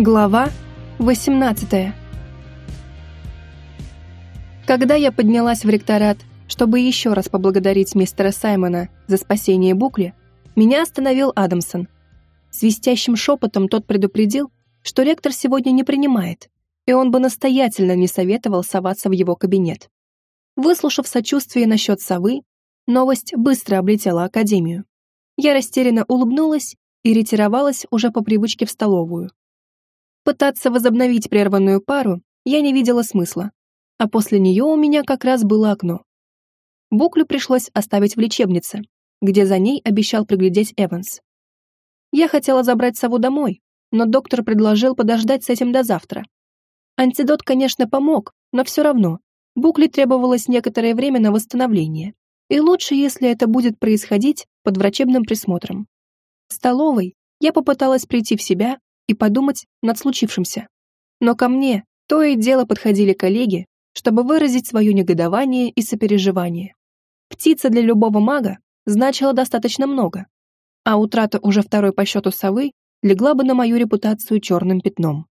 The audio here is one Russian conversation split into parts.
Глава 18 Когда я поднялась в ректорат, чтобы еще раз поблагодарить мистера Саймона за спасение Букли, меня остановил Адамсон. Свистящим шепотом тот предупредил, что ректор сегодня не принимает, и он бы настоятельно не советовал соваться в его кабинет. Выслушав сочувствие насчет совы, новость быстро облетела Академию. Я растерянно улыбнулась и ретировалась уже по привычке в столовую. Пытаться возобновить прерванную пару я не видела смысла, а после нее у меня как раз было окно. Буклю пришлось оставить в лечебнице, где за ней обещал приглядеть Эванс. Я хотела забрать сову домой, но доктор предложил подождать с этим до завтра. Антидот, конечно, помог, но все равно Букле требовалось некоторое время на восстановление, и лучше, если это будет происходить под врачебным присмотром. В столовой я попыталась прийти в себя и подумать над случившимся. Но ко мне то и дело подходили коллеги, чтобы выразить свое негодование и сопереживание. Птица для любого мага значила достаточно много, а утрата уже второй по счету совы легла бы на мою репутацию черным пятном.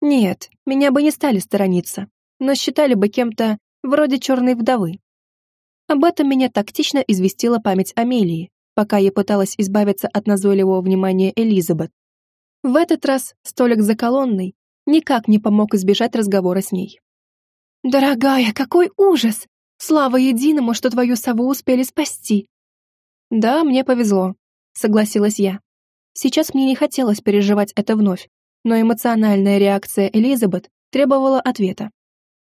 Нет, меня бы не стали сторониться, но считали бы кем-то вроде черной вдовы. Об этом меня тактично известила память Амелии, пока я пыталась избавиться от назойливого внимания Элизабет. В этот раз столик за колонной никак не помог избежать разговора с ней. «Дорогая, какой ужас! Слава единому, что твою сову успели спасти!» «Да, мне повезло», — согласилась я. Сейчас мне не хотелось переживать это вновь, но эмоциональная реакция Элизабет требовала ответа.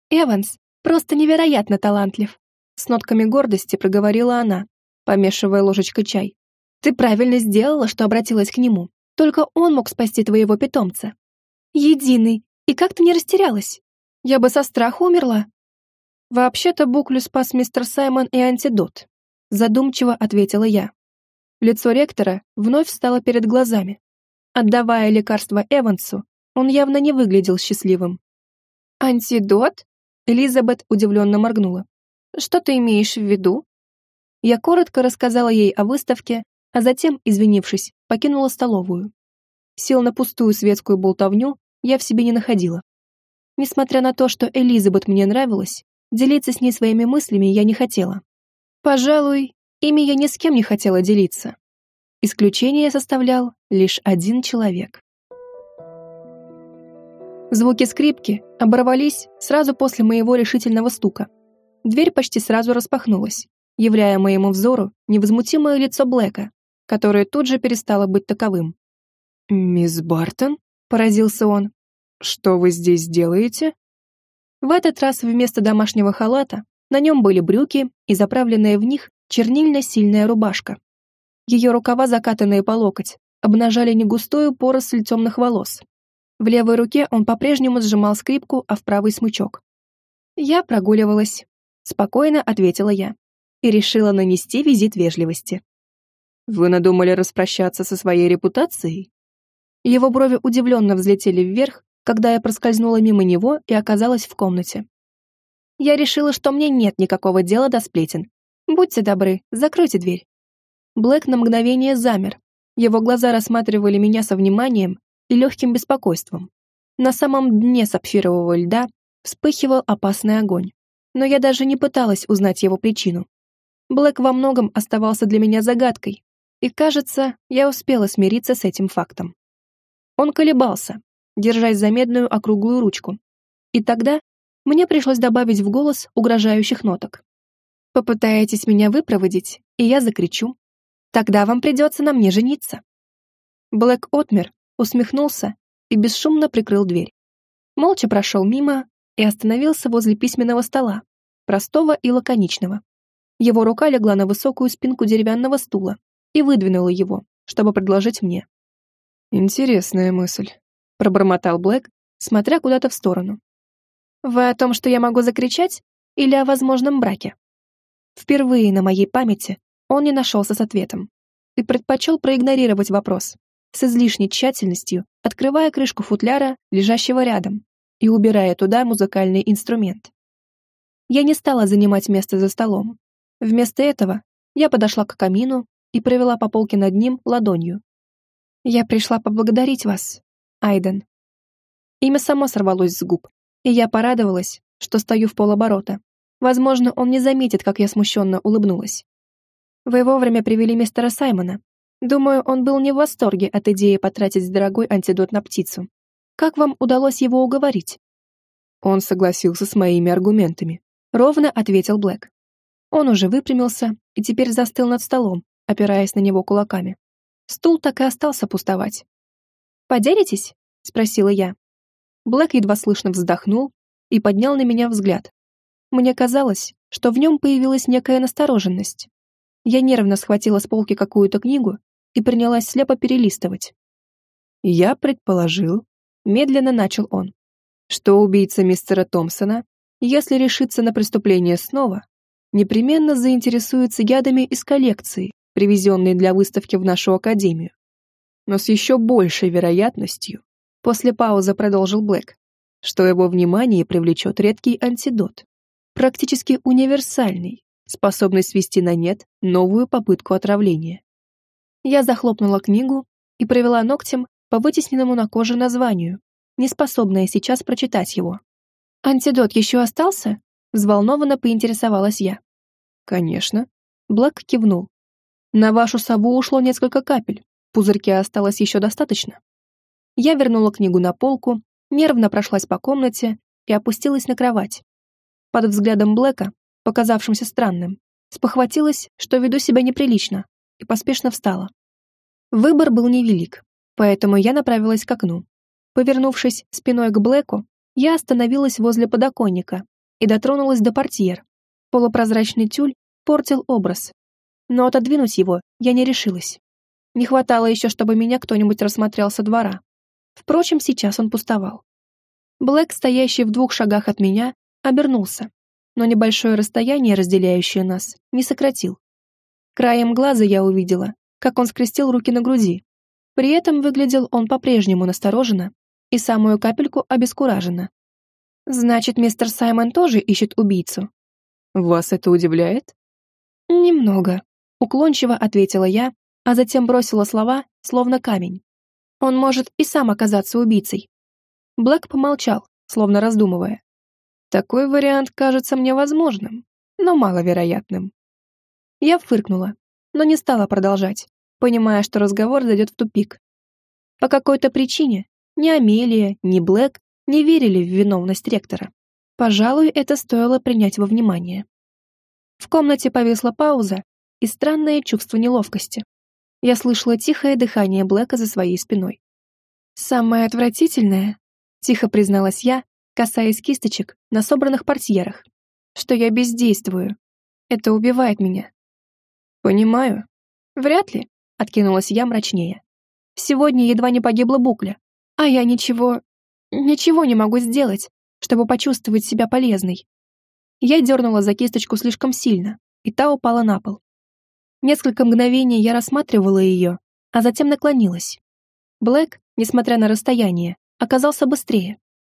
«Эванс просто невероятно талантлив», — с нотками гордости проговорила она, помешивая ложечкой чай. «Ты правильно сделала, что обратилась к нему. Только он мог спасти твоего питомца. Единый. И как ты не растерялась? Я бы со страха умерла. Вообще-то Буклю спас мистер Саймон и антидот. Задумчиво ответила я. Лицо ректора вновь встало перед глазами. Отдавая лекарство Эвансу, он явно не выглядел счастливым. «Антидот?» Элизабет удивленно моргнула. «Что ты имеешь в виду?» Я коротко рассказала ей о выставке, а затем, извинившись, покинула столовую. Сел на пустую светскую болтовню я в себе не находила. Несмотря на то, что Элизабет мне нравилась, делиться с ней своими мыслями я не хотела. Пожалуй, ими я ни с кем не хотела делиться. Исключение составлял лишь один человек. Звуки скрипки оборвались сразу после моего решительного стука. Дверь почти сразу распахнулась, являя моему взору невозмутимое лицо Блэка, которое тут же перестало быть таковым. «Мисс Бартон?» — поразился он. «Что вы здесь делаете?» В этот раз вместо домашнего халата на нем были брюки и заправленная в них чернильно-сильная рубашка. Ее рукава, закатанные по локоть, обнажали негустую поросль темных волос. В левой руке он по-прежнему сжимал скрипку, а в правый смычок. «Я прогуливалась», — спокойно ответила я, и решила нанести визит вежливости. Вы надумали распрощаться со своей репутацией? Его брови удивленно взлетели вверх, когда я проскользнула мимо него и оказалась в комнате. Я решила, что мне нет никакого дела до сплетен. Будьте добры, закройте дверь. Блэк на мгновение замер. Его глаза рассматривали меня со вниманием и легким беспокойством. На самом дне сапфирового льда вспыхивал опасный огонь, но я даже не пыталась узнать его причину. Блэк во многом оставался для меня загадкой, и, кажется, я успела смириться с этим фактом. Он колебался, держась за медную округлую ручку. И тогда мне пришлось добавить в голос угрожающих ноток. «Попытаетесь меня выпроводить, и я закричу. Тогда вам придется на мне жениться». Блэк отмер, усмехнулся и бесшумно прикрыл дверь. Молча прошел мимо и остановился возле письменного стола, простого и лаконичного. Его рука легла на высокую спинку деревянного стула, и выдвинула его, чтобы предложить мне. «Интересная мысль», — пробормотал Блэк, смотря куда-то в сторону. «Вы о том, что я могу закричать, или о возможном браке?» Впервые на моей памяти он не нашелся с ответом и предпочел проигнорировать вопрос, с излишней тщательностью открывая крышку футляра, лежащего рядом, и убирая туда музыкальный инструмент. Я не стала занимать место за столом. Вместо этого я подошла к камину и провела по полке над ним ладонью. «Я пришла поблагодарить вас, Айден». Имя само сорвалось с губ, и я порадовалась, что стою в полоборота. Возможно, он не заметит, как я смущенно улыбнулась. Вы вовремя привели мистера Саймона. Думаю, он был не в восторге от идеи потратить дорогой антидот на птицу. Как вам удалось его уговорить? Он согласился с моими аргументами. Ровно ответил Блэк. Он уже выпрямился и теперь застыл над столом, опираясь на него кулаками. Стул так и остался пустовать. «Поделитесь?» — спросила я. Блэк едва слышно вздохнул и поднял на меня взгляд. Мне казалось, что в нем появилась некая настороженность. Я нервно схватила с полки какую-то книгу и принялась слепо перелистывать. «Я предположил», — медленно начал он, что убийца мистера Томпсона, если решится на преступление снова, непременно заинтересуется ядами из коллекции, привезенной для выставки в нашу академию. Но с еще большей вероятностью, после паузы продолжил Блэк, что его внимание привлечет редкий антидот, практически универсальный, способный свести на нет новую попытку отравления. Я захлопнула книгу и провела ногтем по вытесненному на коже названию, неспособная сейчас прочитать его. «Антидот еще остался?» Взволнованно поинтересовалась я. «Конечно». Блэк кивнул. «На вашу сову ушло несколько капель. В пузырьке осталось еще достаточно». Я вернула книгу на полку, нервно прошлась по комнате и опустилась на кровать. Под взглядом Блэка, показавшимся странным, спохватилась, что веду себя неприлично, и поспешно встала. Выбор был невелик, поэтому я направилась к окну. Повернувшись спиной к Блэку, я остановилась возле подоконника и дотронулась до портьер. Полупрозрачный тюль портил образ. Но отодвинуть его я не решилась. Не хватало еще, чтобы меня кто-нибудь рассмотрел со двора. Впрочем, сейчас он пустовал. Блэк, стоящий в двух шагах от меня, обернулся, но небольшое расстояние, разделяющее нас, не сократил. Краем глаза я увидела, как он скрестил руки на груди. При этом выглядел он по-прежнему настороженно и самую капельку обескураженно. Значит, мистер Саймон тоже ищет убийцу. Вас это удивляет? Немного, уклончиво ответила я, а затем бросила слова, словно камень. Он может и сам оказаться убийцей. Блэк помолчал, словно раздумывая. Такой вариант кажется мне возможным, но маловероятным. Я фыркнула, но не стала продолжать, понимая, что разговор зайдет в тупик. По какой-то причине ни Амелия, ни Блэк не верили в виновность ректора. Пожалуй, это стоило принять во внимание. В комнате повисла пауза и странное чувство неловкости. Я слышала тихое дыхание Блэка за своей спиной. «Самое отвратительное», — тихо призналась я, касаясь кисточек на собранных портьерах, «что я бездействую. Это убивает меня». «Понимаю». «Вряд ли», — откинулась я мрачнее. «Сегодня едва не погибла Букля, а я ничего Ничего не могу сделать, чтобы почувствовать себя полезной. Я дернула за кисточку слишком сильно, и та упала на пол. Несколько мгновений я рассматривала ее, а затем наклонилась. Блэк, несмотря на расстояние, оказался быстрее.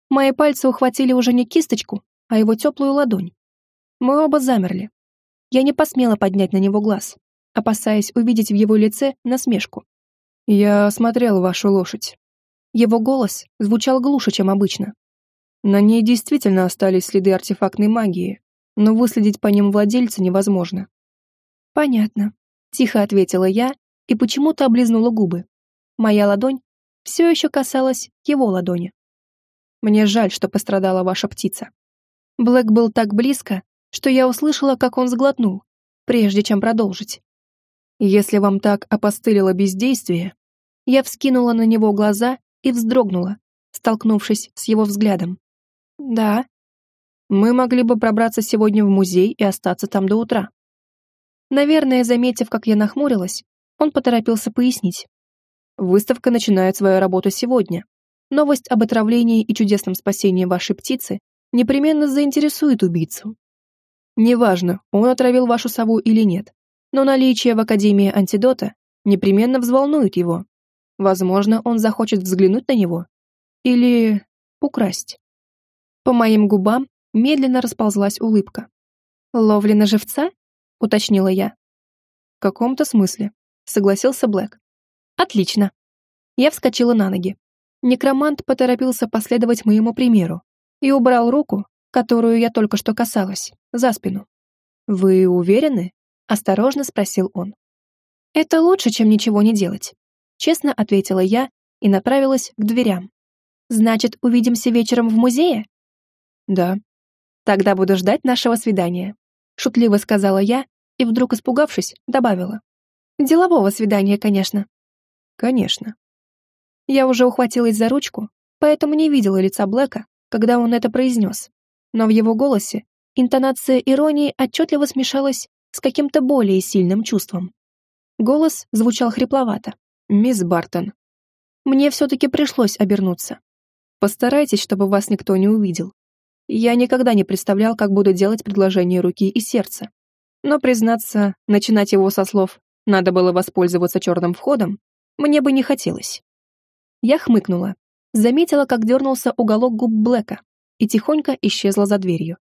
Мои пальцы ухватили уже не кисточку, а его теплую ладонь. Мы оба замерли. Я не посмела поднять на него глаз, опасаясь увидеть в его лице насмешку. «Я осмотрел вашу лошадь», его голос звучал глуше, чем обычно. На ней действительно остались следы артефактной магии, но выследить по ним владельца невозможно. «Понятно», — тихо ответила я и почему-то облизнула губы. Моя ладонь все еще касалась его ладони. «Мне жаль, что пострадала ваша птица». Блэк был так близко, что я услышала, как он сглотнул, прежде чем продолжить. «Если вам так опостылило бездействие...» Я вскинула на него глаза и вздрогнула, столкнувшись с его взглядом. «Да, мы могли бы пробраться сегодня в музей и остаться там до утра». Наверное, заметив, как я нахмурилась, он поторопился пояснить. «Выставка начинает свою работу сегодня. Новость об отравлении и чудесном спасении вашей птицы непременно заинтересует убийцу. Неважно, он отравил вашу сову или нет, но наличие в Академии антидота непременно взволнует его. Возможно, он захочет взглянуть на него. Или украсть. По моим губам медленно расползлась улыбка. «Ловли на живца?» — уточнила я. «В каком-то смысле», — согласился Блэк. «Отлично». Я вскочила на ноги. Некромант поторопился последовать моему примеру и убрал руку, которую я только что касалась, за спину. «Вы уверены?» — осторожно спросил он. «Это лучше, чем ничего не делать», — честно ответила я и направилась к дверям. «Значит, увидимся вечером в музее?» «Да». «Тогда буду ждать нашего свидания», — шутливо сказала я и, вдруг испугавшись, добавила. «Делового свидания, конечно». «Конечно». Я уже ухватилась за ручку, поэтому не видела лица Блэка, когда он это произнес. Но в его голосе интонация иронии отчетливо смешалась с каким-то более сильным чувством. Голос звучал хрипловато. «Мисс Бартон». Мне все-таки пришлось обернуться. Постарайтесь, чтобы вас никто не увидел. Я никогда не представлял, как буду делать предложение руки и сердца. Но, признаться, начинать его со слов «надо было воспользоваться черным входом» мне бы не хотелось. Я хмыкнула, заметила, как дернулся уголок губ Блэка и тихонько исчезла за дверью.